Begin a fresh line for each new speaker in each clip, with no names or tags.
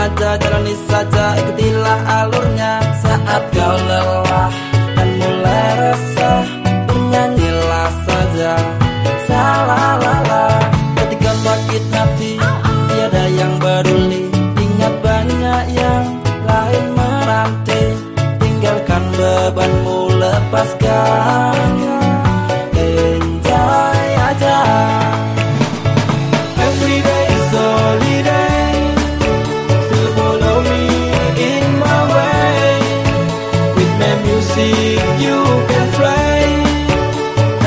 sengaja jalani saja ikutilah alurnya. Saat kau lelah dan mulai resah bernyanyilah saja. Salah lala ketika sakit hati tiada yang peduli. Ingat banyak yang lain meranti. Tinggalkan bebanmu lepaskan.
You can fly.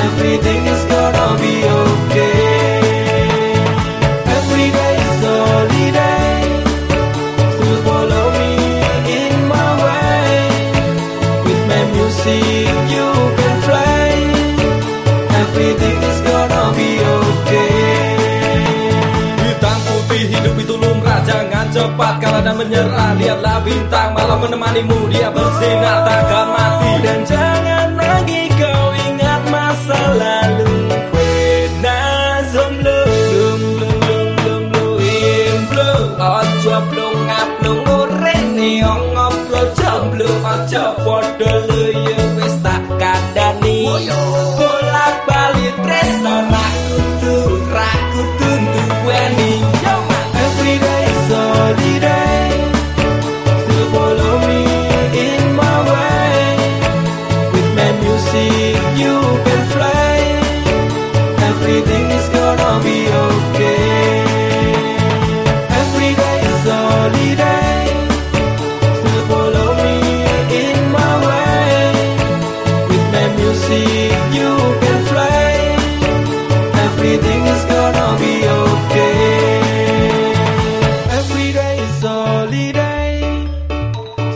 Everything is gonna be okay. Every day is holiday. Follow me in my way. With my music you
cepat kalah dan menyerah. Lihatlah bintang malam menemanimu. Dia bersinar takkan mati. Dan jangan lagi kau ingat masa lalu. Ojo blum ngablum Urene ongop lo jomblo Ojo podo